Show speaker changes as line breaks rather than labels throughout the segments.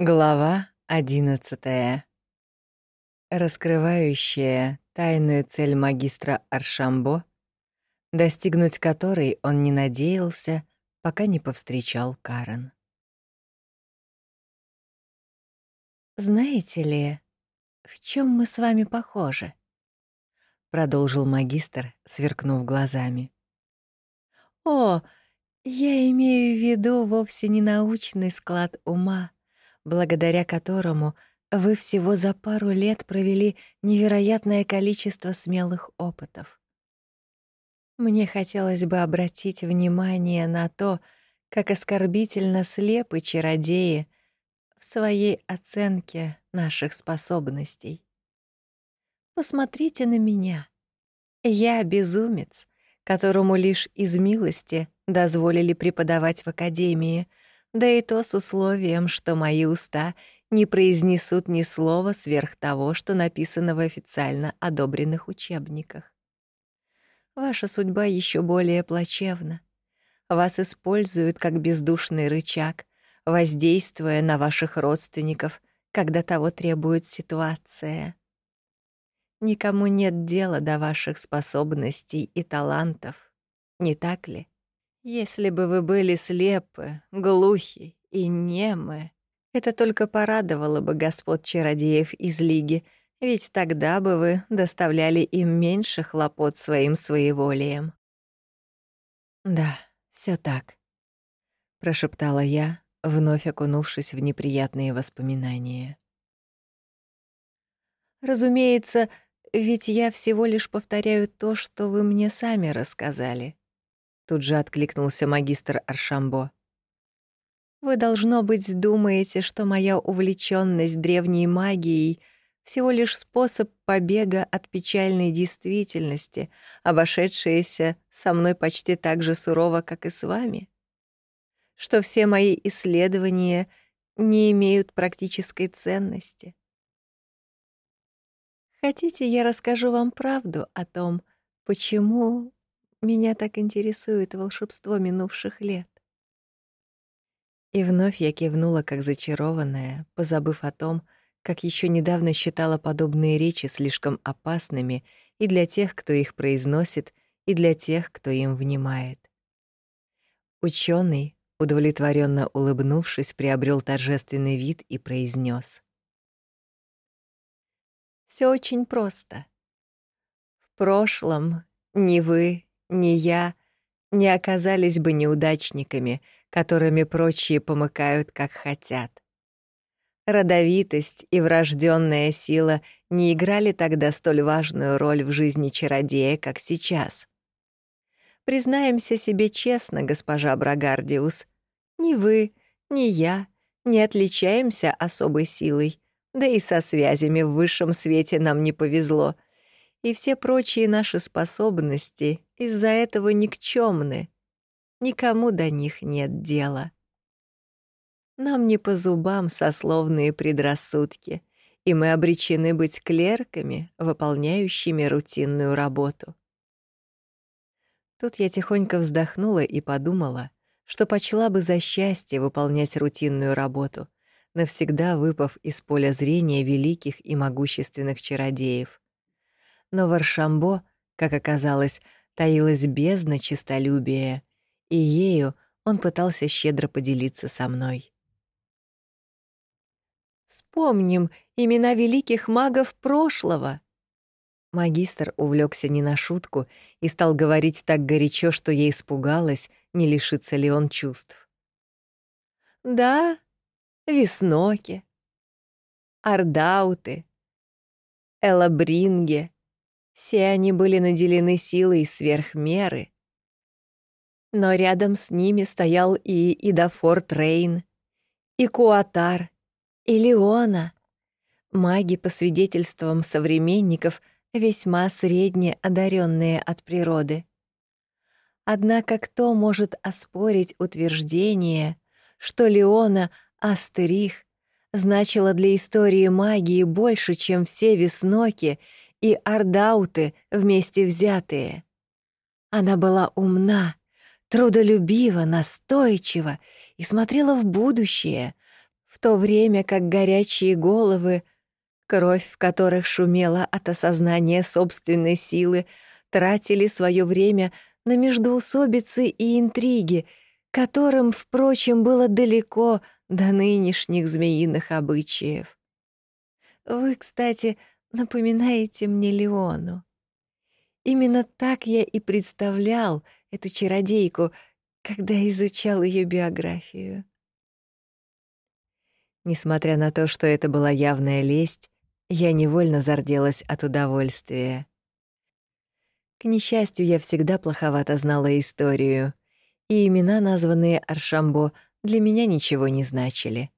Глава одиннадцатая. Раскрывающая тайную цель магистра Аршамбо, достигнуть которой он не надеялся, пока не повстречал Карен.
«Знаете ли, в чем мы с вами похожи?» — продолжил магистр, сверкнув глазами. «О, я имею в виду вовсе не научный склад ума, благодаря которому вы всего за пару лет провели невероятное количество смелых опытов. Мне хотелось бы обратить внимание на то, как оскорбительно слепы чародеи в своей оценке наших способностей. Посмотрите на меня. Я безумец, которому лишь из милости дозволили преподавать в академии — да и то с условием, что мои уста не произнесут ни слова сверх того, что написано в официально одобренных учебниках. Ваша судьба еще более плачевна. Вас используют как бездушный рычаг, воздействуя на ваших родственников, когда того требует ситуация. Никому нет дела до ваших способностей и талантов, не так ли? Если бы вы были слепы, глухи и немы, это только порадовало бы господ чародеев из Лиги, ведь тогда бы вы доставляли им меньше хлопот своим своеволием.
«Да, все так», — прошептала я, вновь окунувшись в неприятные воспоминания.
«Разумеется, ведь я всего лишь повторяю то, что вы мне сами рассказали. Тут же откликнулся магистр Аршамбо. Вы должно быть думаете, что моя увлечённость древней магией всего лишь способ побега от печальной действительности, обошедшаяся со мной почти так же сурово, как и с вами. Что все мои исследования не имеют практической ценности. Хотите, я расскажу вам правду о том, почему меня так интересует волшебство минувших лет. И вновь я кивнула, как зачарованная, позабыв о том, как еще недавно считала подобные речи слишком опасными и для тех, кто их произносит, и для тех, кто им внимает. Ученый, удовлетворенно улыбнувшись, приобрел торжественный вид и произнес: Все очень просто. В прошлом ни вы, ни я не оказались бы неудачниками, которыми прочие помыкают, как хотят. Родовитость и врожденная сила не играли тогда столь важную роль в жизни чародея, как сейчас. Признаемся себе честно, госпожа Брагардиус, ни вы, ни я не отличаемся особой силой, да и со связями в высшем свете нам не повезло — и все прочие наши способности из-за этого никчемны. Никому до них нет дела. Нам не по зубам сословные предрассудки, и мы обречены быть клерками, выполняющими рутинную работу. Тут я тихонько вздохнула и подумала, что почла бы за счастье выполнять рутинную работу, навсегда выпав из поля зрения великих и могущественных чародеев. Но в Аршамбо, как оказалось, таилась бездна честолюбия, и ею он пытался щедро поделиться со мной. «Вспомним имена великих магов прошлого!» Магистр увлекся не на шутку и стал говорить так горячо, что я испугалась, не лишится ли он чувств. «Да, Весноки, Ардауты, Элабринге, все они были наделены силой сверх меры. Но рядом с ними стоял и Идафор Трейн, и Куатар, и Леона. Маги, по свидетельствам современников, весьма средне одаренные от природы. Однако кто может оспорить утверждение, что Леона Астерих значила для истории магии больше, чем все весноки и ардауты вместе взятые. Она была умна, трудолюбива, настойчива и смотрела в будущее, в то время как горячие головы, кровь в которых шумела от осознания собственной силы, тратили свое время на междоусобицы и интриги, которым, впрочем, было далеко до нынешних змеиных обычаев. Вы, кстати, напоминаете мне Леону. Именно так я и представлял эту чародейку, когда изучал ее биографию.
Несмотря на то, что это была явная лесть, я невольно зарделась от удовольствия. К несчастью, я всегда плоховато знала историю, и имена, названные Аршамбо, для меня ничего не значили.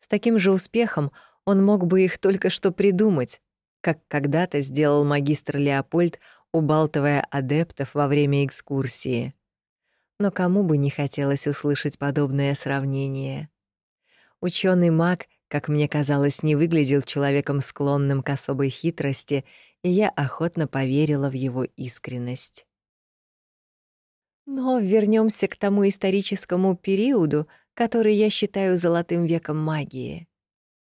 С таким же успехом он мог бы их только что придумать, как когда-то сделал магистр Леопольд, убалтывая адептов во время экскурсии. Но кому бы не хотелось услышать подобное сравнение. Ученый маг, как мне казалось, не выглядел человеком склонным к особой хитрости, и я охотно поверила в его искренность.
Но вернемся к тому историческому периоду, который я считаю золотым веком магии.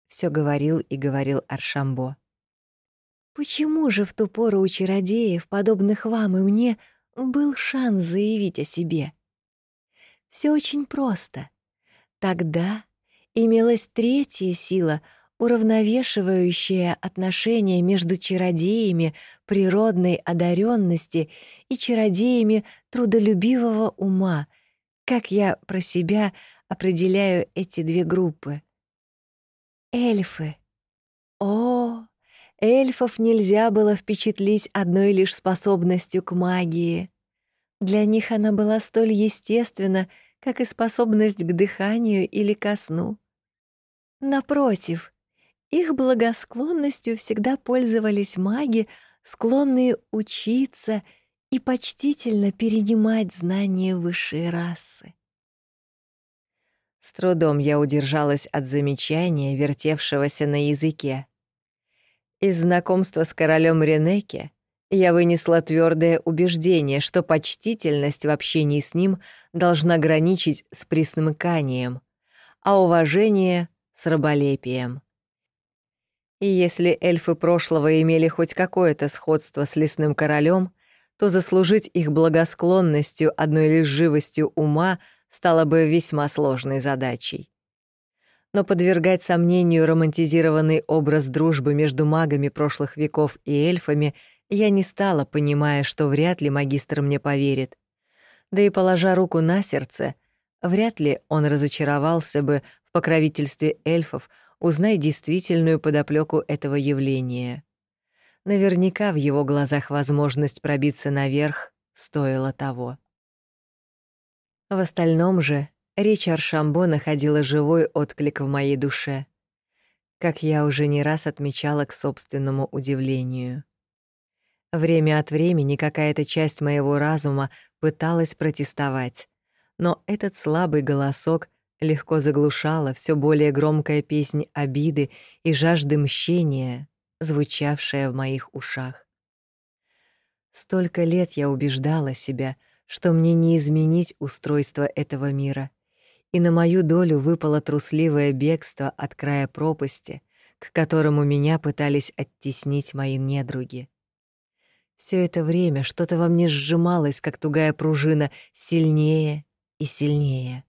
Все говорил и говорил Аршамбо. Почему же в ту пору у чародеев, подобных вам и мне, был шанс заявить о себе? Все очень просто. Тогда имелась третья сила, уравновешивающая отношения между чародеями природной одаренности и чародеями трудолюбивого ума, как я про себя определяю эти две группы. Эльфы. О, эльфов нельзя было впечатлить одной лишь способностью к магии. Для них она была столь естественна, как и способность к дыханию или ко сну. Напротив, их благосклонностью всегда пользовались маги, склонные учиться и почтительно перенимать знания высшей расы.
С трудом я удержалась от замечания, вертевшегося на языке. Из знакомства с королем Ренеке я вынесла твердое убеждение, что почтительность в общении с ним должна граничить с присмыканием, а уважение — с раболепием. И если эльфы прошлого имели хоть какое-то сходство с лесным королем, то заслужить их благосклонностью одной лишь живостью ума стало бы весьма сложной задачей. Но подвергать сомнению романтизированный образ дружбы между магами прошлых веков и эльфами я не стала, понимая, что вряд ли магистр мне поверит. Да и положа руку на сердце, вряд ли он разочаровался бы в покровительстве эльфов, узнай действительную подоплеку этого явления. Наверняка в его глазах возможность пробиться наверх стоила того. В остальном же речь Аршамбо находила живой отклик в моей душе, как я уже не раз отмечала к собственному удивлению. Время от времени какая-то часть моего разума пыталась протестовать, но этот слабый голосок легко заглушала все более громкая песнь обиды и жажды мщения, звучавшая в моих ушах. Столько лет я убеждала себя, что мне не изменить устройство этого мира, и на мою долю выпало трусливое бегство от края пропасти, к которому меня пытались оттеснить мои недруги. Все это время что-то во мне сжималось, как тугая пружина, сильнее и сильнее.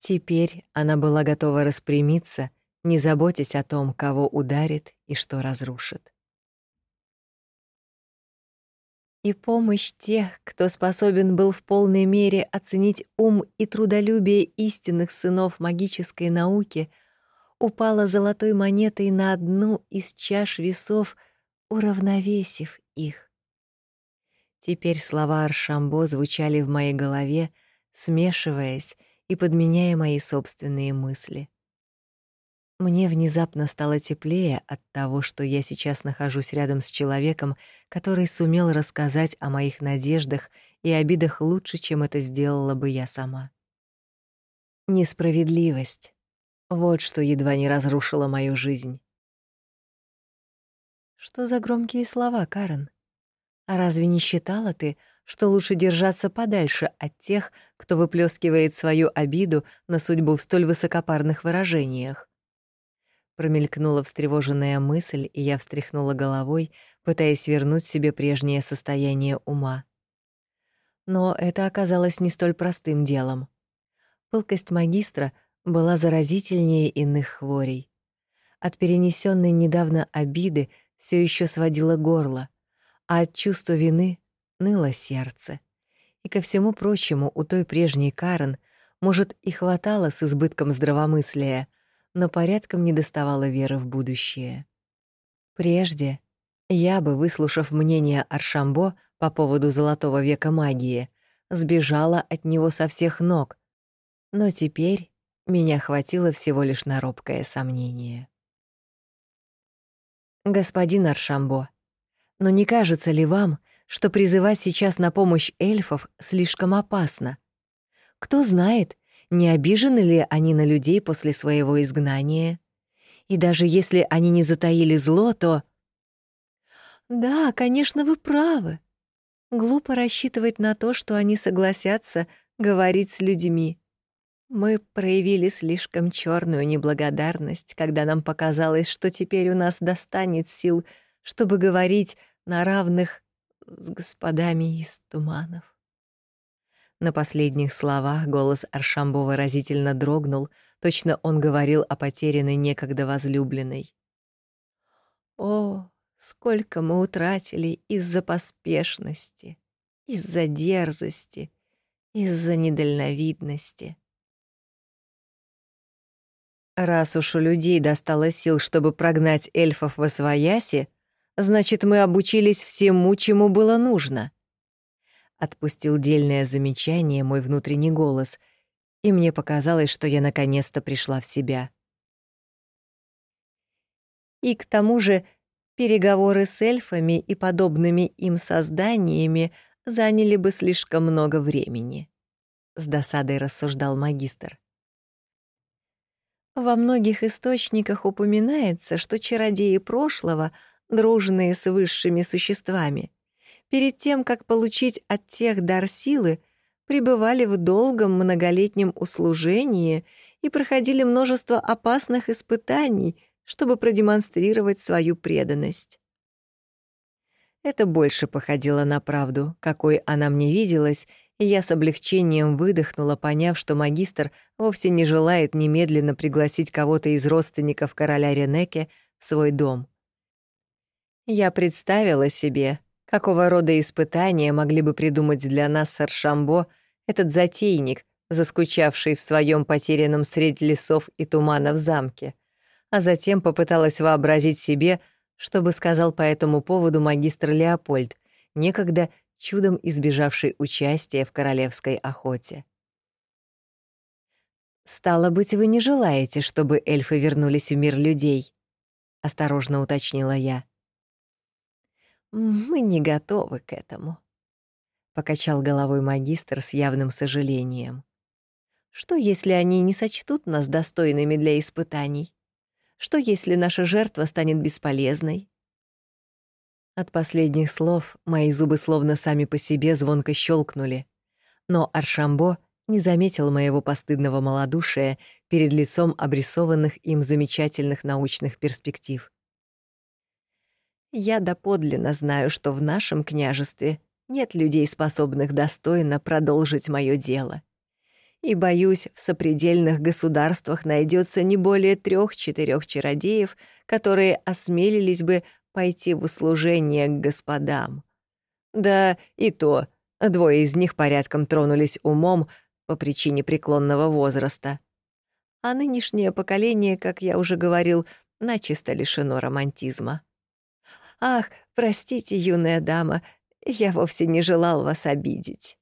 Теперь она была готова распрямиться, не заботясь о том, кого ударит и что разрушит. И помощь тех, кто способен был в полной мере оценить ум и трудолюбие истинных сынов магической науки, упала золотой монетой на одну из чаш весов — уравновесив их. Теперь слова Аршамбо звучали в моей голове, смешиваясь и подменяя мои собственные мысли. Мне внезапно стало теплее от того, что я сейчас нахожусь рядом с человеком, который сумел рассказать о моих надеждах и обидах лучше, чем это сделала бы я сама. Несправедливость — вот что едва не разрушило мою жизнь.
Что за громкие слова, Карен? А разве не считала ты,
что лучше держаться подальше от тех, кто выплескивает свою обиду на судьбу в столь высокопарных выражениях. Промелькнула встревоженная мысль, и я встряхнула головой, пытаясь вернуть себе прежнее состояние ума. Но это оказалось не столь простым делом. Пылкость магистра была заразительнее иных хворей. От перенесенной недавно обиды все еще сводило горло, а от чувства вины ныло сердце. И ко всему прочему, у той прежней Карен, может, и хватало с избытком здравомыслия, но порядком не доставало веры в будущее. Прежде я бы, выслушав мнение Аршамбо по поводу Золотого века магии, сбежала от него со всех ног, но теперь меня хватило всего лишь на робкое сомнение. «Господин Аршамбо, но не кажется ли вам, что призывать сейчас на помощь эльфов слишком опасно? Кто знает, не обижены ли они на людей после своего изгнания? И даже если они не затаили зло, то... Да, конечно, вы правы. Глупо рассчитывать на то, что они согласятся говорить с людьми. Мы проявили слишком черную неблагодарность, когда нам показалось, что теперь у нас достанет сил, чтобы говорить на равных с господами из туманов. На последних словах голос Аршамбо выразительно дрогнул, точно он говорил о потерянной некогда возлюбленной. О, сколько мы утратили из-за поспешности, из-за дерзости, из-за недальновидности. Раз уж у людей достало сил, чтобы прогнать эльфов во свояси, значит, мы обучились всему, чему было нужно. Отпустил дельное замечание мой внутренний голос, и мне показалось, что я наконец-то пришла в себя. И к тому же переговоры с эльфами и подобными им созданиями заняли бы слишком много времени, с досадой рассуждал магистр. Во многих источниках упоминается, что чародеи прошлого, дружные с высшими существами, перед тем, как получить от тех дар силы, пребывали в долгом многолетнем услужении и проходили множество опасных испытаний, чтобы продемонстрировать свою преданность. Это больше походило на правду, какой она мне виделась, и я с облегчением выдохнула, поняв, что магистр вовсе не желает немедленно пригласить кого-то из родственников короля Ренеке в свой дом. Я представила себе, какого рода испытания могли бы придумать для нас Аршамбо этот затейник, заскучавший в своем потерянном средь лесов и тумана в замке, а затем попыталась вообразить себе, что бы сказал по этому поводу магистр Леопольд, некогда чудом избежавший участия в королевской охоте. «Стало быть, вы не желаете, чтобы эльфы вернулись в мир людей?» — осторожно уточнила я. «Мы не готовы к этому», — покачал головой магистр с явным сожалением. «Что, если они не сочтут нас достойными для испытаний? Что, если наша жертва станет бесполезной? От последних слов мои зубы словно сами по себе звонко щелкнули. Но Аршамбо не заметил моего постыдного малодушия перед лицом обрисованных им замечательных научных перспектив. «Я доподлинно знаю, что в нашем княжестве нет людей, способных достойно продолжить мое дело. И, боюсь, в сопредельных государствах найдется не более трех-четырех чародеев, которые осмелились бы пойти в услужение к господам. Да и то, двое из них порядком тронулись умом по причине преклонного возраста. А нынешнее поколение, как я уже говорил, начисто лишено романтизма. «Ах, простите, юная дама, я вовсе не желал вас обидеть».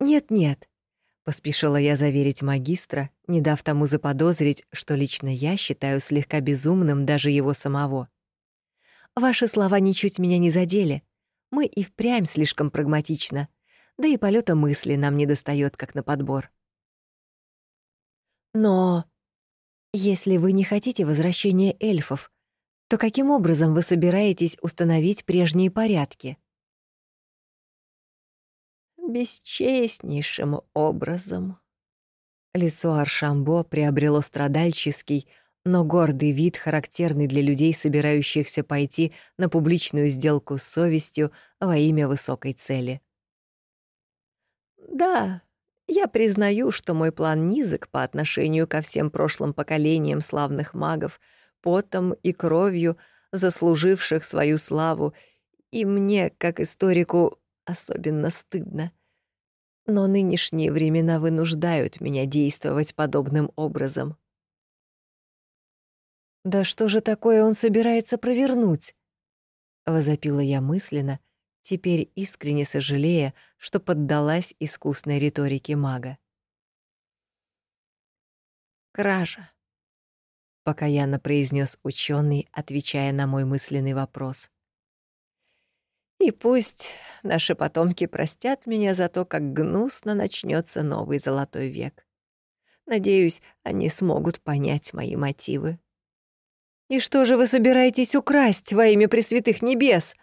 «Нет-нет», — поспешила я заверить магистра, не дав тому заподозрить, что лично я считаю слегка безумным даже его самого. Ваши слова ничуть меня не задели. Мы и впрямь слишком прагматично. Да и полета мысли нам не достает, как на подбор. Но если вы не хотите возвращения эльфов, то каким образом вы собираетесь установить прежние порядки? бесчестнейшим образом. Лицо Аршамбо приобрело страдальческий, но гордый вид, характерный для людей, собирающихся пойти на публичную сделку с совестью во имя высокой цели. «Да, я признаю, что мой план низок по отношению ко всем прошлым поколениям славных магов, потом и кровью заслуживших свою славу, и мне, как историку, особенно стыдно. Но нынешние времена вынуждают меня действовать подобным образом. «Да что же такое он собирается провернуть?» — возопила я мысленно, теперь искренне сожалея, что поддалась искусной риторике мага. «Кража», — покаянно произнес ученый, отвечая на мой мысленный вопрос. «И пусть наши потомки простят меня за то, как гнусно начнется новый золотой век. Надеюсь, они смогут понять мои мотивы». «И что же вы собираетесь украсть во имя Пресвятых Небес?»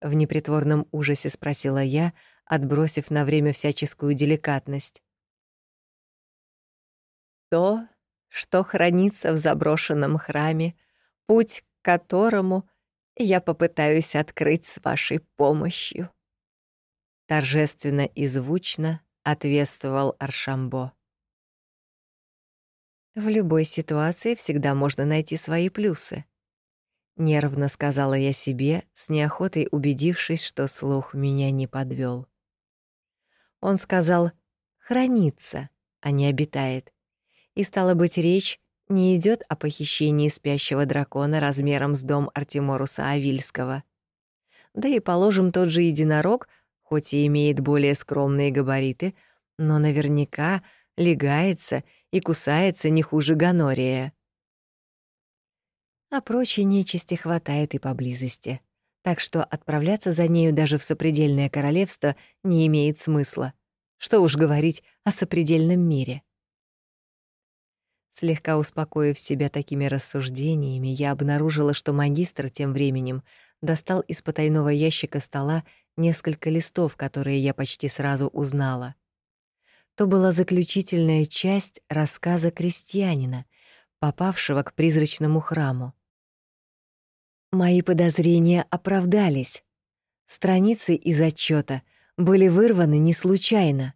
В непритворном ужасе спросила я, отбросив на время всяческую деликатность. «То, что хранится в заброшенном храме, путь к которому я попытаюсь открыть с вашей помощью», торжественно и звучно ответствовал Аршамбо. В любой ситуации всегда можно найти свои плюсы. Нервно сказала я себе, с неохотой убедившись, что слух меня не подвел. Он сказал «хранится», а не «обитает». И стало быть, речь не идет о похищении спящего дракона размером с дом Артеморуса Авильского. Да и, положим, тот же единорог, хоть и имеет более скромные габариты, но наверняка легается и кусается не хуже гонория. А прочей нечисти хватает и поблизости, так что отправляться за нею даже в сопредельное королевство не имеет смысла. Что уж говорить о сопредельном мире. Слегка успокоив себя такими рассуждениями, я обнаружила, что магистр тем временем достал из потайного ящика стола несколько листов, которые я почти сразу узнала — то была заключительная часть рассказа крестьянина, попавшего к призрачному храму. Мои подозрения оправдались. Страницы из отчета были вырваны не случайно.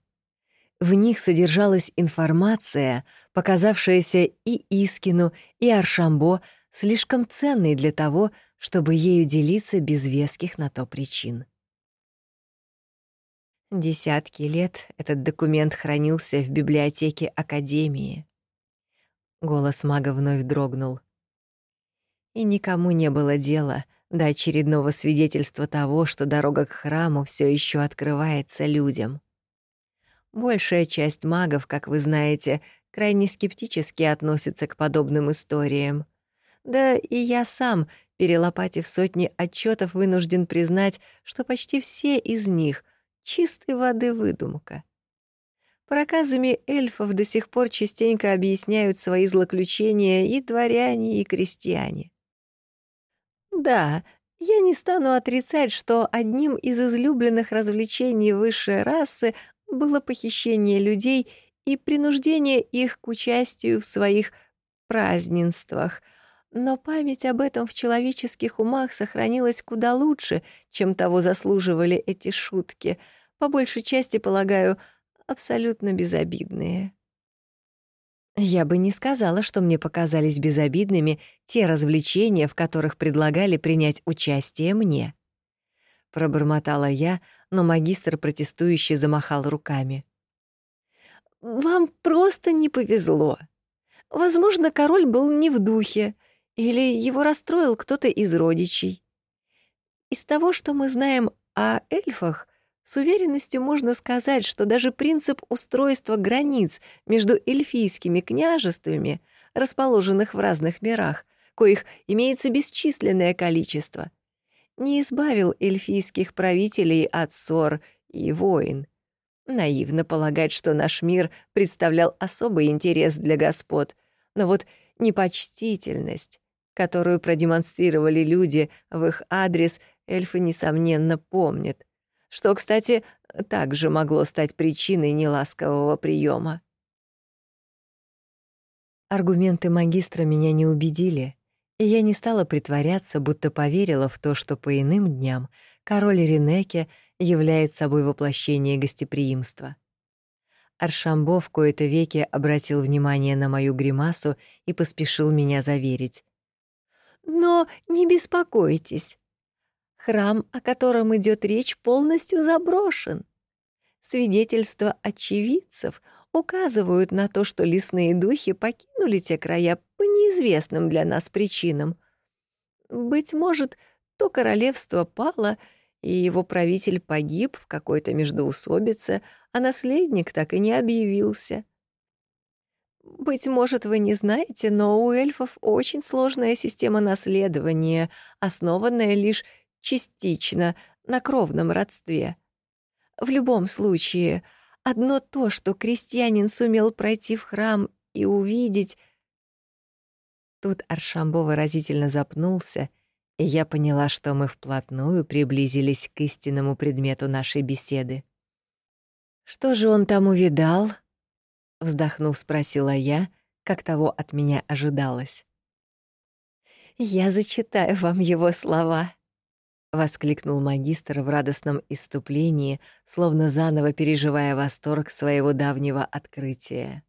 В них содержалась информация, показавшаяся и Искину, и Аршамбо слишком ценной для того, чтобы ею делиться без веских на то причин. Десятки лет этот документ хранился в библиотеке Академии. Голос мага вновь дрогнул. И никому не было дела до очередного свидетельства того, что дорога к храму все еще открывается людям. Большая часть магов, как вы знаете, крайне скептически относится к подобным историям. Да и я сам, перелопатив сотни отчетов, вынужден признать, что почти все из них чистой воды выдумка. Проказами эльфов до сих пор частенько объясняют свои злоключения и дворяне, и крестьяне. Да, я не стану отрицать, что одним из излюбленных развлечений высшей расы было похищение людей и принуждение их к участию в своих празднествах — но память об этом в человеческих умах сохранилась куда лучше, чем того заслуживали эти шутки — по большей части, полагаю, абсолютно безобидные. Я бы не сказала, что мне показались безобидными те развлечения, в которых предлагали принять участие мне. Пробормотала я, но магистр протестующий замахал руками. «Вам просто не повезло. Возможно, король был не в духе, или его расстроил кто-то из родичей. Из того, что мы знаем о эльфах, с уверенностью можно сказать, что даже принцип устройства границ между эльфийскими княжествами, расположенных в разных мирах, коих имеется бесчисленное количество, не избавил эльфийских правителей от ссор и войн. Наивно полагать, что наш мир представлял особый интерес для господ, но вот непочтительность, которую продемонстрировали люди в их адрес, эльфы, несомненно, помнят что, кстати, также могло стать причиной неласкового приема.
Аргументы магистра меня не убедили, и я не стала притворяться, будто поверила в то, что по иным дням король Ренеке является собой воплощение гостеприимства. Аршамбо в кои-то веки обратил внимание на мою гримасу и поспешил меня заверить.
«Но не беспокойтесь. Храм, о котором идет речь, полностью заброшен. Свидетельства очевидцев указывают на то, что лесные духи покинули те края по неизвестным для нас причинам. Быть может, то королевство пало — и его правитель погиб в какой-то междоусобице, а наследник так и не объявился. Быть может, вы не знаете, но у эльфов очень сложная система наследования, основанная лишь частично на кровном родстве. В любом случае, одно то, что крестьянин сумел пройти в храм и увидеть...
Тут Аршамбо выразительно запнулся — и я поняла, что мы вплотную приблизились к истинному предмету нашей беседы.
«Что же он там увидал?» — вздохнув, спросила я, как того от меня ожидалось. «Я зачитаю вам его слова», — воскликнул магистр в радостном иступлении, словно заново переживая восторг своего давнего открытия.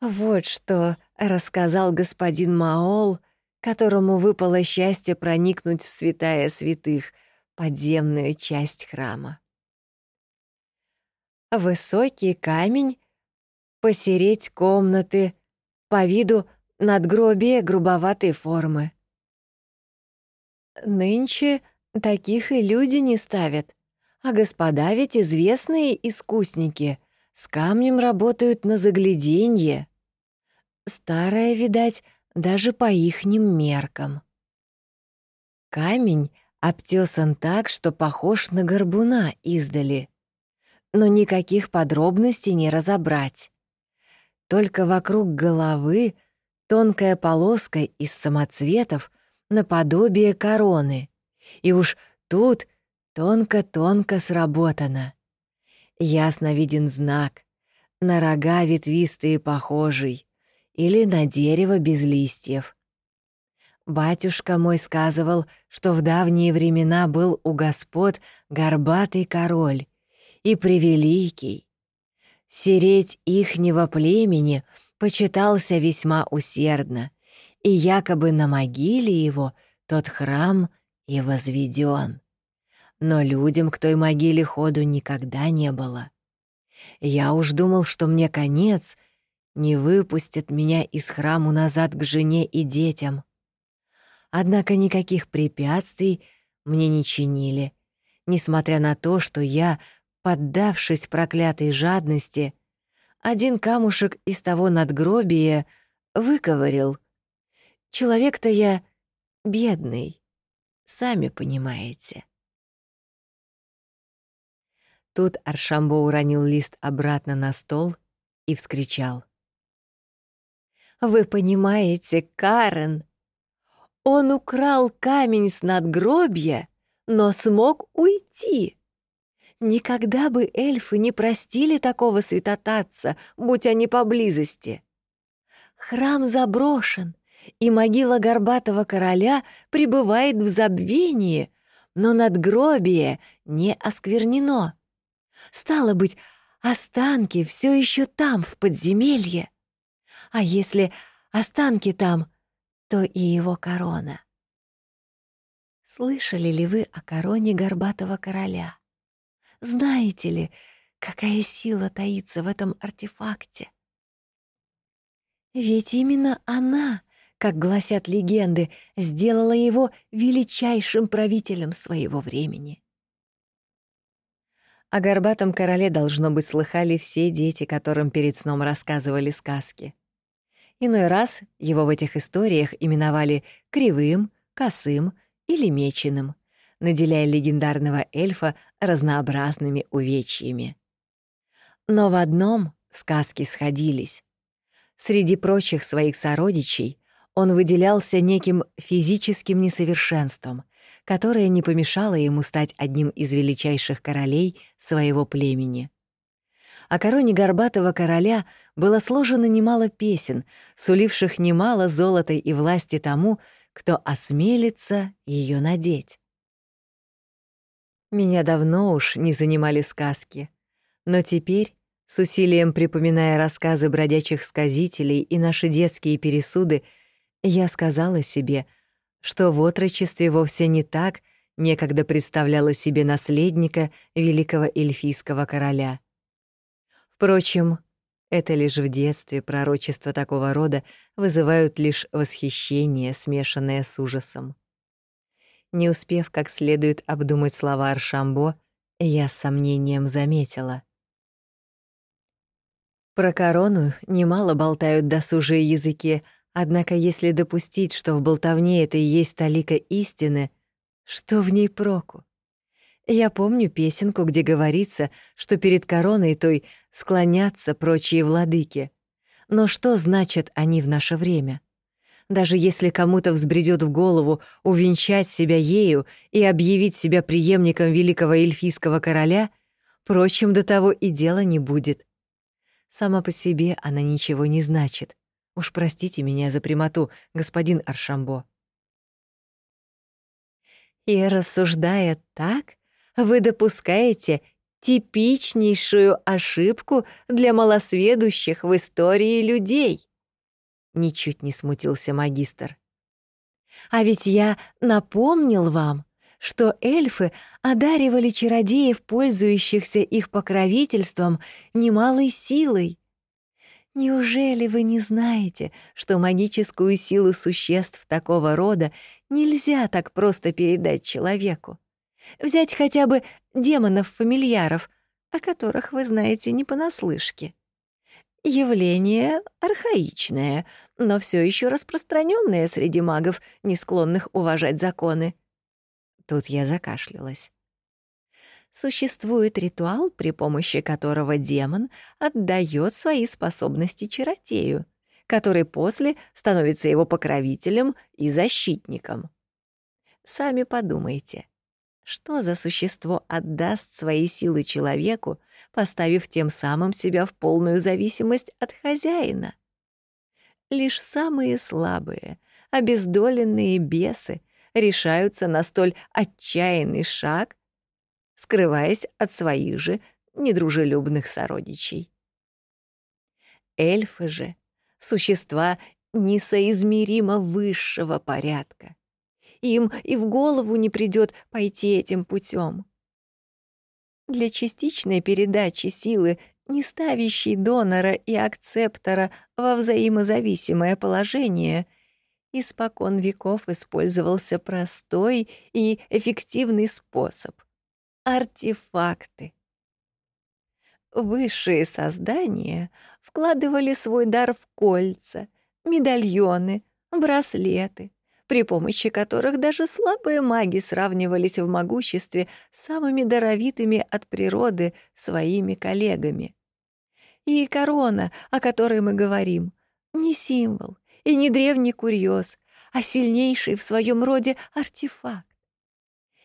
«Вот что рассказал господин Маол которому выпало счастье проникнуть в святая святых, подземную часть храма. Высокий камень, посереть комнаты, по виду надгробие грубоватой формы. Нынче таких и люди не ставят, а господа ведь известные искусники, с камнем работают на загляденье. Старая, видать, даже по ихним меркам. Камень обтесан так, что похож на горбуна издали, но никаких подробностей не разобрать. Только вокруг головы тонкая полоска из самоцветов наподобие короны, и уж тут тонко-тонко сработано. Ясно виден знак, на рога ветвистые похожий, или на дерево без листьев. Батюшка мой сказывал, что в давние времена был у господ горбатый король и превеликий. Сереть ихнего племени почитался весьма усердно, и якобы на могиле его тот храм и возведен. Но людям к той могиле ходу никогда не было. Я уж думал, что мне конец — не выпустят меня из храму назад к жене и детям. Однако никаких препятствий мне не чинили, несмотря на то, что я, поддавшись проклятой жадности, один камушек из того надгробия выковырил. Человек-то я бедный, сами понимаете. Тут Аршамбо уронил лист обратно на стол и вскричал. Вы понимаете, Карен? Он украл камень с надгробья, но смог уйти. Никогда бы эльфы не простили такого святотатца, будь они поблизости. Храм заброшен, и могила горбатого короля пребывает в забвении, но надгробие не осквернено. Стало быть, останки все еще там, в подземелье. А если останки там, то и его корона. Слышали ли вы о короне горбатого короля? Знаете ли, какая сила таится в этом артефакте? Ведь именно она, как гласят легенды, сделала его величайшим правителем своего времени. О горбатом короле, должно быть, слыхали все дети, которым перед сном рассказывали сказки. Иной раз его в этих историях именовали кривым, косым или меченым, наделяя легендарного эльфа разнообразными увечьями. Но в одном сказки сходились. Среди прочих своих сородичей он выделялся неким физическим несовершенством,
которая не помешала ему стать одним из величайших королей своего племени. О короне горбатого короля было сложено немало песен, суливших немало золота и власти тому, кто осмелится ее надеть. Меня давно уж не занимали сказки, но теперь, с усилием припоминая рассказы бродячих сказителей и наши детские пересуды, я сказала себе, что в отрочестве вовсе не так некогда представляла себе наследника великого эльфийского короля. Впрочем, это лишь в детстве пророчества такого рода вызывают лишь восхищение, смешанное с ужасом. Не успев как следует обдумать слова Аршамбо, я с сомнением заметила. Про корону немало болтают досужие языки, однако если допустить, что в болтовне это и есть талика истины, что в ней проку? Я помню песенку, где говорится, что перед короной той склонятся прочие владыки. Но что значат они в наше время? даже если кому-то взбредет в голову увенчать себя ею и объявить себя преемником великого эльфийского короля, впрочем, до того и дела не будет. Сама по себе она ничего не значит. Уж простите меня за прямоту, господин Аршамбо. И рассуждая так, вы допускаете типичнейшую ошибку для малосведущих в истории людей. Ничуть не смутился магистр. А ведь я напомнил вам, что эльфы одаривали чародеев, пользующихся их покровительством, немалой силой. Неужели вы не знаете, что магическую силу существ такого рода нельзя так просто передать человеку? Взять хотя бы демонов-фамильяров, о которых вы знаете не понаслышке. Явление архаичное, но все еще распространенное среди магов, не склонных уважать законы. Тут я закашлялась. Существует ритуал, при помощи которого демон отдает свои способности чародею, который после становится его покровителем и защитником. Сами подумайте, что за существо отдаст свои силы человеку, поставив тем самым себя в полную зависимость от хозяина? Лишь самые слабые, обездоленные бесы решаются на столь отчаянный шаг, скрываясь от своих же недружелюбных сородичей. Эльфы же — существа несоизмеримо высшего порядка, им и в голову не придет пойти этим путем. Для частичной передачи силы, не ставящей донора и акцептора во взаимозависимое положение, испокон веков использовался простой и эффективный способ — артефакты. Высшие создания вкладывали свой дар в кольца, медальоны, браслеты, при помощи которых даже слабые маги сравнивались в могуществе с самыми даровитыми от природы своими коллегами. И корона, о которой мы говорим, не символ и не древний курьез, а сильнейший в своем роде артефакт.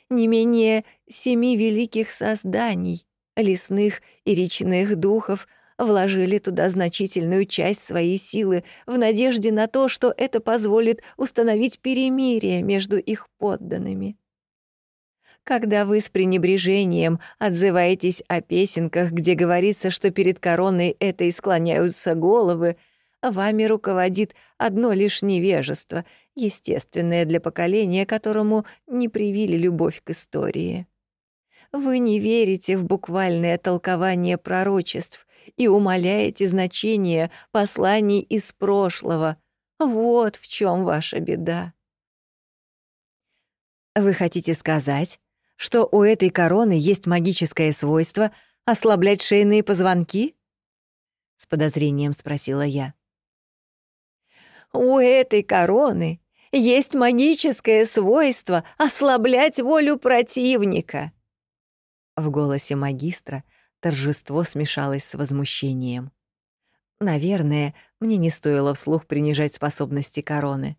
Не менее семи великих созданий, лесных и речных духов — вложили туда значительную часть своей силы в надежде на то, что это позволит установить перемирие между их подданными. Когда вы с пренебрежением отзываетесь о песенках, где говорится, что перед короной этой склоняются головы, вами руководит одно лишь невежество, естественное для поколения, которому не привили любовь к истории. Вы не верите в буквальное толкование пророчеств и умаляете значение посланий из прошлого. Вот в чем ваша беда. Вы хотите сказать, что у этой короны есть магическое свойство ослаблять шейные позвонки? С подозрением спросила я. У этой короны есть магическое свойство ослаблять волю противника. В голосе магистра Торжество смешалось с возмущением. Наверное, мне не стоило вслух принижать способности короны.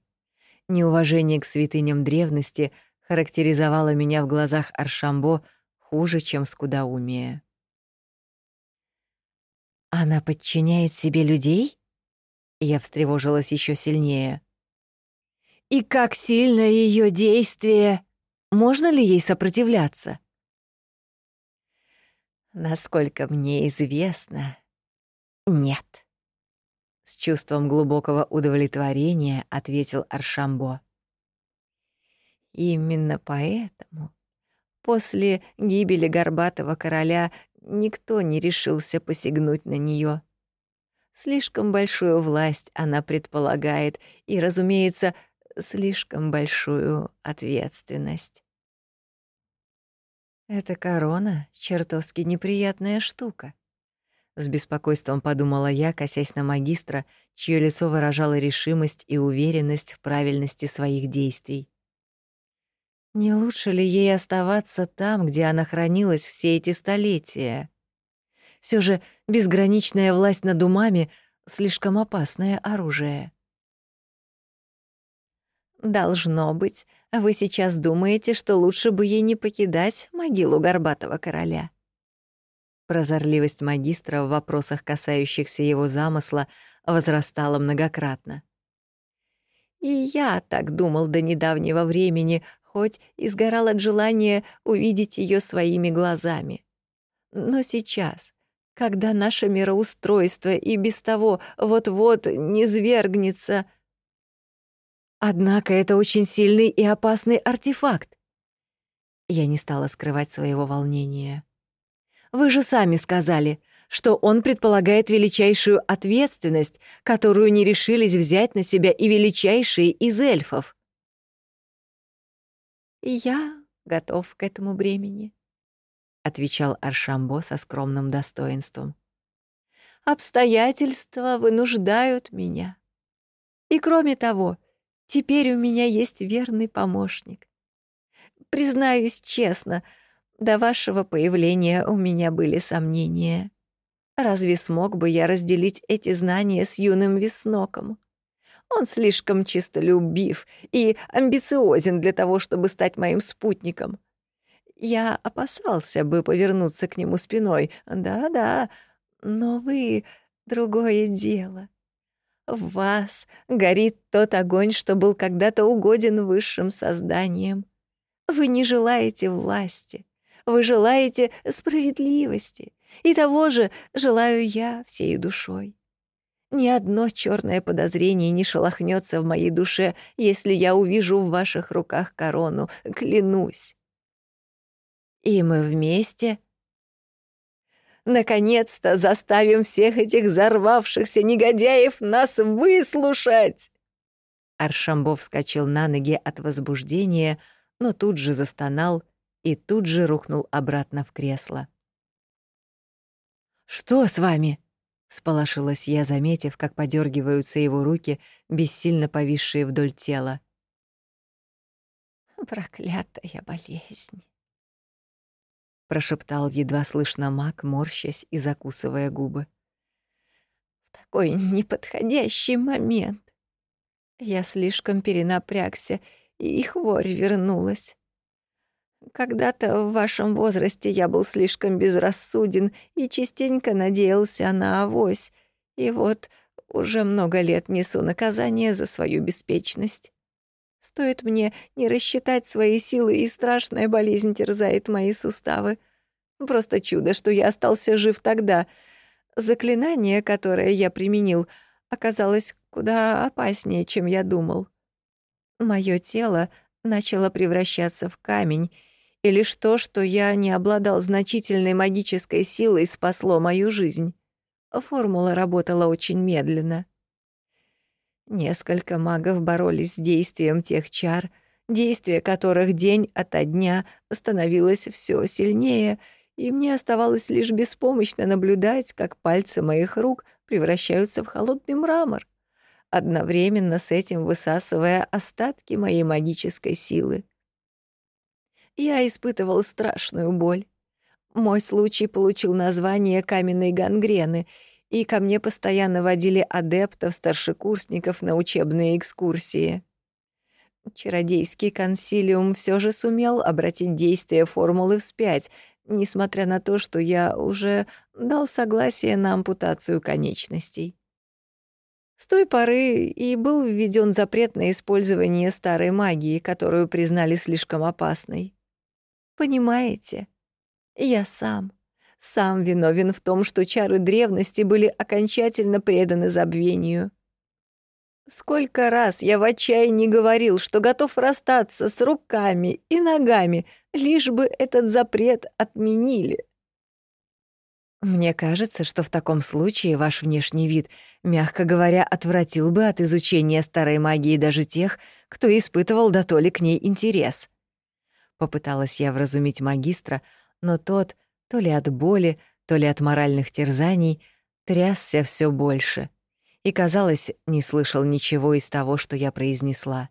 Неуважение к святыням древности
характеризовало меня в глазах Аршамбо хуже, чем скудоумие. «Она подчиняет себе людей?» Я встревожилась еще сильнее. «И как сильно ее действие! Можно ли ей сопротивляться?» «Насколько мне известно, нет», — с чувством глубокого удовлетворения ответил Аршамбо. «Именно поэтому после гибели горбатого короля никто не решился посягнуть на нее. Слишком большую власть она предполагает и, разумеется, слишком большую ответственность. Эта корона — чертовски неприятная штука. С беспокойством подумала я, косясь на магистра, чье лицо выражало решимость и уверенность в правильности своих действий. Не лучше ли ей оставаться там, где она хранилась все эти столетия? Все же безграничная власть над умами — слишком опасное оружие. «Должно быть, вы сейчас думаете, что лучше бы ей не покидать могилу горбатого короля». Прозорливость магистра в вопросах, касающихся его замысла, возрастала многократно. «И я так думал до недавнего времени, хоть и сгорал от желания увидеть ее своими глазами. Но сейчас, когда наше мироустройство и без того вот-вот не свергнется. Однако это очень сильный и опасный артефакт. Я не стала скрывать своего волнения. Вы же сами сказали, что он предполагает величайшую ответственность, которую не решились взять на себя и величайшие из эльфов. Я готов к этому бремени отвечал Аршамбо со скромным достоинством. Обстоятельства вынуждают меня. И кроме того, теперь у меня есть верный помощник. Признаюсь честно, до вашего появления у меня были сомнения. Разве смог бы я разделить эти знания с юным Весноком? Он слишком чистолюбив и амбициозен для того, чтобы стать моим спутником. Я опасался бы повернуться к нему спиной. Да-да, но вы — другое дело. В вас горит тот огонь, что был когда-то угоден высшим созданием. Вы не желаете власти, вы желаете справедливости, и того же желаю я всей душой. Ни одно черное подозрение не шелохнется в моей душе, если я увижу в ваших руках корону, клянусь. И мы вместе наконец-то заставим всех этих взорвавшихся негодяев нас выслушать!» Аршамбов вскочил на ноги от возбуждения, но тут же застонал и тут же рухнул обратно в кресло. «Что с вами?» — сполошилась я, заметив, как подергиваются его руки, бессильно повисшие вдоль тела. «Проклятая болезнь!» Прошептал едва слышно маг, морщась и закусывая губы. В такой неподходящий момент. Я слишком перенапрягся, и хворь вернулась. Когда-то в вашем возрасте я был слишком безрассуден и частенько надеялся на авось, и вот уже много лет несу наказание за свою беспечность. Стоит мне не рассчитать свои силы, и страшная болезнь терзает мои суставы. Просто чудо, что я остался жив тогда. Заклинание, которое я применил, оказалось куда опаснее, чем я думал. Моё тело начало превращаться в камень, и лишь то, что я не обладал значительной магической силой, спасло мою жизнь. Формула работала очень медленно. Несколько магов боролись с действием тех чар, действие которых день ото дня становилось все сильнее, и мне оставалось лишь беспомощно наблюдать, как пальцы моих рук превращаются в холодный мрамор, одновременно с этим высасывая остатки моей магической силы. Я испытывал страшную боль. Мой случай получил название каменной гангрены — и ко мне постоянно водили адептов, старшекурсников на учебные экскурсии. Чародейский консилиум все же сумел обратить действие формулы вспять, несмотря на то, что я уже дал согласие на ампутацию конечностей. С той поры и был введен запрет на использование старой магии, которую признали слишком опасной. Понимаете, я сам, сам виновен в том, что чары древности были окончательно преданы забвению. Сколько раз я в отчаянии говорил, что готов расстаться с руками и ногами, лишь бы этот запрет отменили.
Мне кажется, что в таком случае ваш внешний вид, мягко говоря, отвратил бы от изучения старой магии даже тех, кто испытывал до то ли к ней интерес. Попыталась я вразумить магистра, но тот, то ли от боли, то ли от моральных терзаний, трясся все больше — и, казалось, не слышал ничего из того, что я произнесла.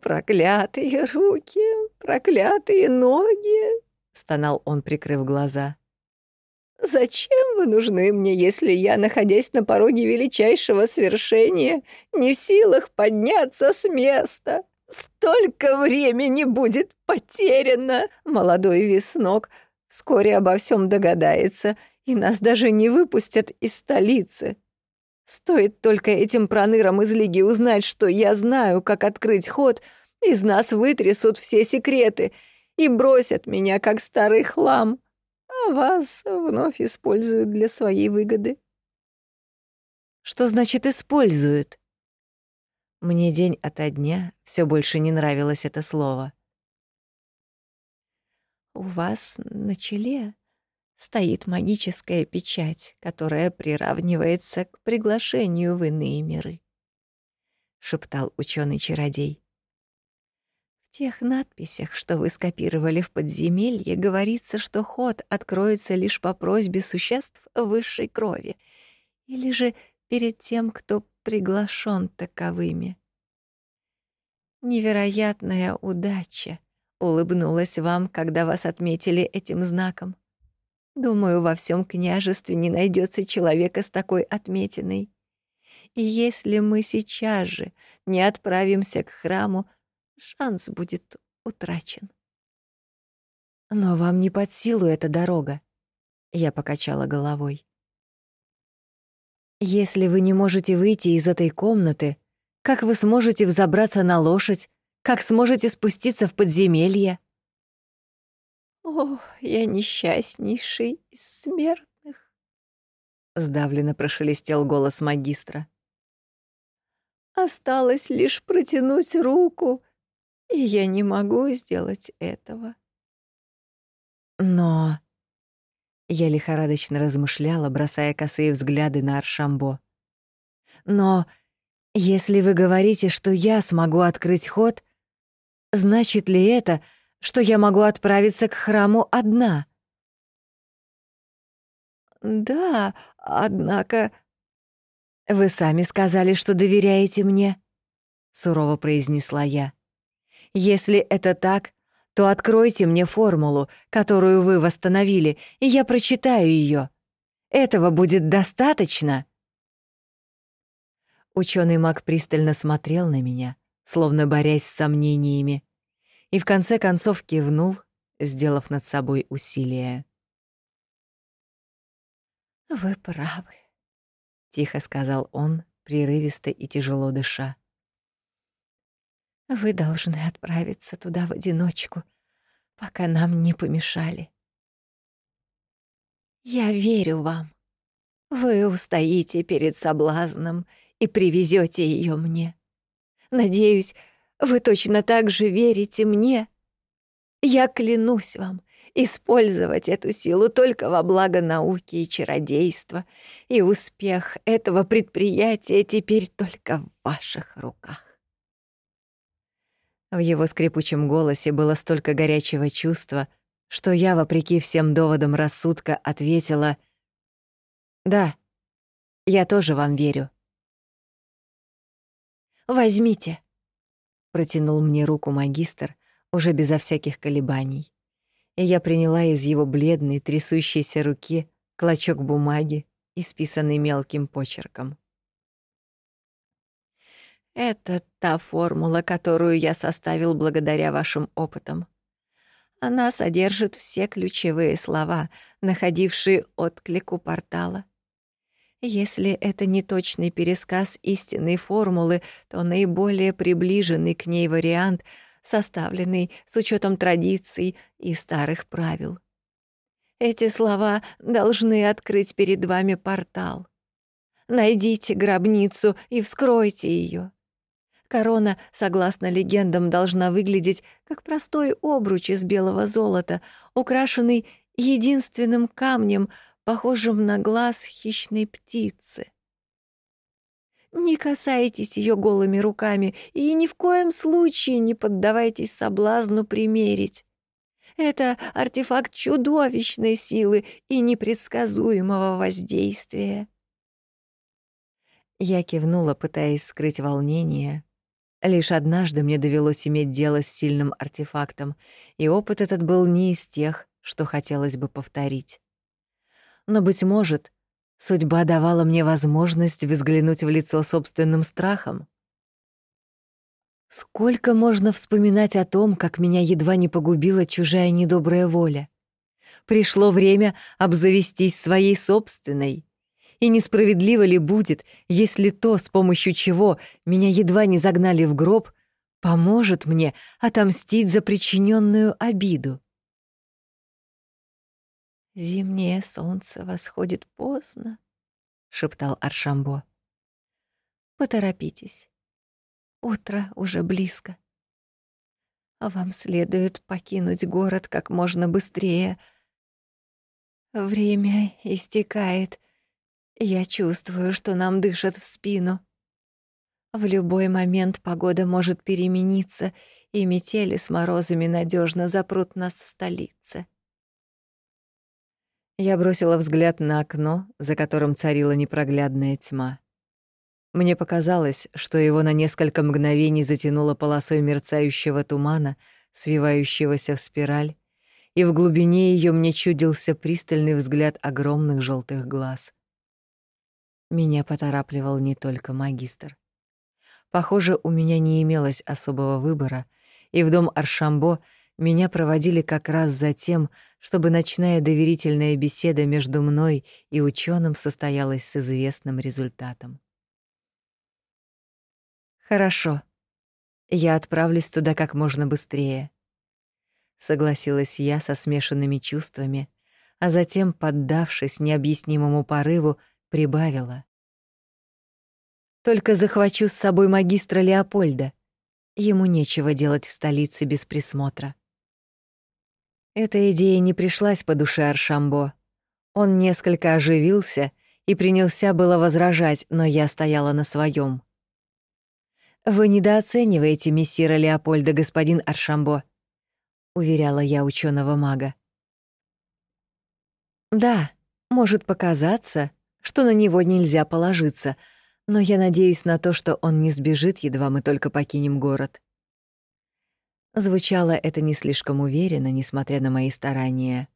«Проклятые руки, проклятые ноги!» — стонал он, прикрыв глаза. «Зачем вы нужны мне, если я, находясь на пороге величайшего свершения, не в силах подняться с места? Столько времени будет потеряно! Молодой веснок вскоре обо всем догадается, и нас даже не выпустят из столицы. Стоит только этим пронырам из Лиги узнать, что я знаю, как открыть ход, из нас вытрясут все секреты и бросят меня, как старый хлам, а вас вновь используют для своей выгоды.
Что значит «используют»? Мне день ото дня все больше не нравилось это слово.
«У вас на челе стоит магическая печать, которая приравнивается к приглашению в иные миры, шептал ученый чародей. В тех надписях, что вы скопировали в подземелье, говорится, что ход откроется лишь по просьбе существ высшей крови или же перед тем, кто приглашен таковыми. Невероятная удача улыбнулась вам, когда вас отметили этим знаком. Думаю, во всем княжестве не найдется человека с такой отметиной. И если мы сейчас же не отправимся к храму, шанс будет утрачен.
Но вам не под силу эта дорога, я покачала головой. Если вы не можете выйти из этой комнаты, как вы сможете взобраться на лошадь, как сможете спуститься в подземелье?
«О, я несчастнейший из смертных!»
Сдавленно прошелестел голос магистра.
«Осталось лишь протянуть руку, и я не могу сделать этого».
«Но...» Я лихорадочно размышляла, бросая косые взгляды на Аршамбо. «Но если вы говорите, что я смогу открыть ход, значит ли это, что я могу отправиться к храму одна.
Да, однако...
Вы сами сказали, что доверяете мне, сурово произнесла я. Если это так, то откройте мне формулу, которую вы восстановили, и я прочитаю ее. Этого будет достаточно. Ученый маг пристально смотрел на меня, словно борясь с сомнениями, и в конце концов кивнул, сделав над собой усилие.
«Вы правы», — тихо сказал он, прерывисто и тяжело дыша. «Вы должны отправиться туда в одиночку, пока нам не помешали. Я верю вам. Вы устоите перед соблазном и привезете ее мне. Надеюсь, вы точно так же верите мне. Я клянусь вам использовать эту силу только во благо науки и чародейства, и успех этого предприятия теперь только в ваших руках.
В его скрипучем голосе было столько горячего чувства, что я, вопреки всем доводам рассудка, ответила «Да, я тоже вам верю».
«Возьмите»,
Протянул мне руку магистр, уже безо всяких колебаний. И я приняла из его бледной, трясущейся руки клочок бумаги, исписанный мелким почерком. Это та формула, которую я составил благодаря вашим опытам. Она содержит все ключевые слова, находившие отклик у портала. Если это не точный пересказ истинной формулы, то наиболее приближенный к ней вариант, составленный с учетом традиций и старых правил. Эти слова должны открыть перед вами портал. Найдите гробницу и вскройте ее. Корона, согласно легендам, должна выглядеть как простой обруч из белого золота, украшенный единственным камнем, похожим на глаз хищной птицы. Не касайтесь ее голыми руками и ни в коем случае не поддавайтесь соблазну примерить. Это артефакт чудовищной силы и непредсказуемого воздействия. Я кивнула, пытаясь скрыть волнение, Лишь однажды мне довелось иметь дело с сильным артефактом, и опыт этот был не из тех, что хотелось бы повторить. Но, быть может, судьба давала мне возможность взглянуть в лицо собственным страхом. Сколько можно вспоминать о том, как меня едва не погубила чужая недобрая воля? Пришло время обзавестись своей собственной. И несправедливо ли будет, если то, с помощью чего меня едва не загнали в гроб, поможет мне отомстить за причиненную обиду? «Зимнее солнце восходит поздно», — шептал Аршамбо. «Поторопитесь. Утро уже близко. Вам следует покинуть город как можно быстрее. Время истекает, я чувствую, что нам дышат в спину. В любой момент погода может перемениться, и метели с морозами надежно запрут нас в столице. Я бросила взгляд на окно, за которым царила непроглядная тьма. Мне показалось, что его на несколько мгновений затянуло полосой мерцающего тумана, свивающегося в спираль, и в глубине ее мне чудился пристальный взгляд огромных желтых глаз. Меня поторапливал не только магистр. Похоже, у меня не имелось особого выбора, и в дом Аршамбо меня проводили как раз за тем, чтобы ночная доверительная беседа между мной и ученым состоялась с известным результатом. Хорошо. Я отправлюсь туда как можно быстрее. Согласилась я со смешанными чувствами, а затем, поддавшись необъяснимому порыву, прибавила. «Только захвачу с собой магистра Леопольда. Ему нечего делать в столице без присмотра». Эта идея не пришлась по душе Аршамбо. Он несколько оживился и принялся было возражать, но я стояла на своем. «Вы недооцениваете мессира Леопольда, господин Аршамбо», — уверяла я ученого мага. «Да, может показаться, что на него нельзя положиться, но я надеюсь на то, что он не сбежит, едва мы только покинем город. Звучало это не слишком уверенно, несмотря на мои старания.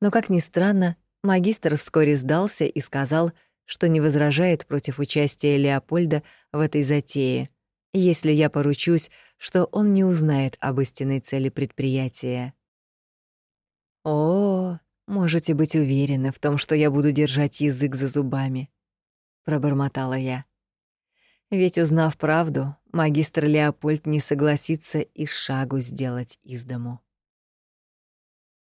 Но, как ни странно, магистр вскоре сдался и сказал, что не возражает против участия Леопольда в этой затее, если я поручусь, что он не узнает об истинной цели предприятия. О, Можете быть уверены в том, что я буду держать язык за зубами, пробормотала я. Ведь узнав правду, магистр Леопольд не согласится и шагу сделать из дому.